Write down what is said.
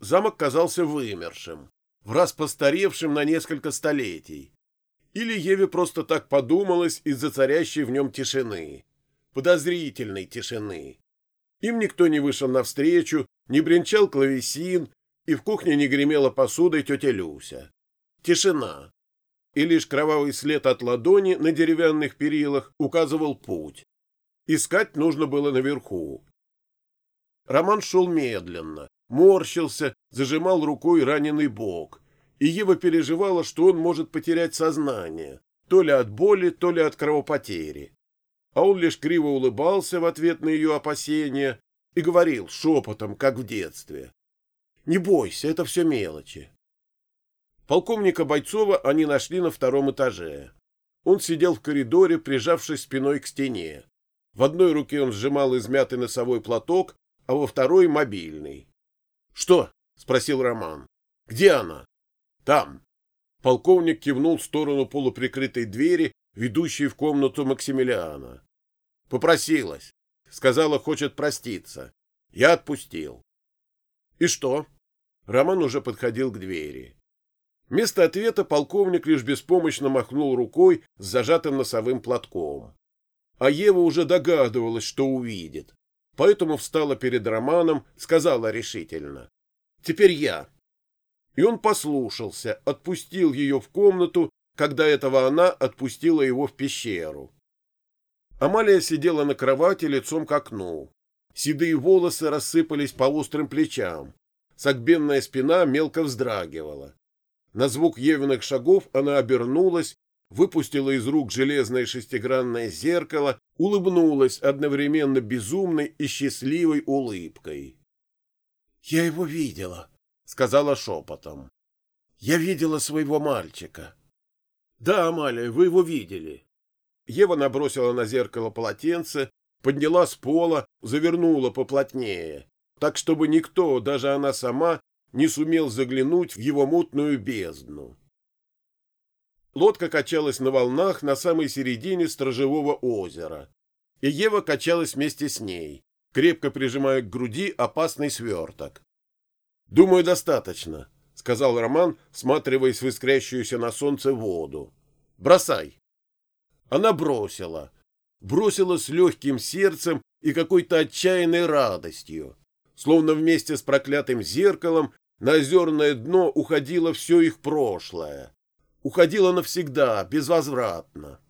замок казался вымершим, в раз постаревшим на несколько столетий. Или Еве просто так подумалось из-за царящей в нем тишины, подозрительной тишины. Им никто не вышел навстречу, не бренчал клавесин, и в кухне не гремела посудой тетя Люся. Тишина. И лишь кровавый след от ладони на деревянных перилах указывал путь. Искать нужно было наверху. Роман шел медленно, морщился, зажимал рукой раненый бок, и Ева переживала, что он может потерять сознание, то ли от боли, то ли от кровопотери. А он лишь криво улыбался в ответ на ее опасения и говорил шепотом, как в детстве. «Не бойся, это все мелочи». Полковника Бойцова они нашли на втором этаже. Он сидел в коридоре, прижавшись спиной к стене. В одной руке он сжимал измятый носовой платок, а во второй — мобильный. «Что?» — спросил Роман. «Где она?» «Там». Полковник кивнул в сторону полуприкрытой двери, ведущей в комнату Максимилиана. «Попросилась. Сказала, хочет проститься. Я отпустил». «И что?» Роман уже подходил к двери. Вместо ответа полковник лишь беспомощно махнул рукой с зажатым носовым платком. А Ева уже догадывалась, что увидит. Поэтому встала перед Романом, сказала решительно. «Теперь я». И он послушался, отпустил ее в комнату, когда этого она отпустила его в пещеру. Амалия сидела на кровати лицом к окну. Седые волосы рассыпались по острым плечам. Согбенная спина мелко вздрагивала. На звук Евиных шагов она обернулась, выпустила из рук железное шестигранное зеркало, улыбнулась одновременно безумной и счастливой улыбкой. — Я его видела, — сказала шепотом. — Я видела своего мальчика. — Да, Амалия, вы его видели. Ева набросила на зеркало полотенце, подняла с пола, завернула поплотнее, так чтобы никто, даже она сама, не сумел заглянуть в его мутную бездну. Лодка качалась на волнах на самой середине сторожевого озера, и Ева качалась вместе с ней, крепко прижимая к груди опасный сверток. «Думаю, достаточно», — сказал Роман, сматриваясь в искрящуюся на солнце воду. «Бросай». Она бросила. Бросила с легким сердцем и какой-то отчаянной радостью. Словно вместе с проклятым зеркалом на озерное дно уходило все их прошлое. Уходило навсегда, безвозвратно.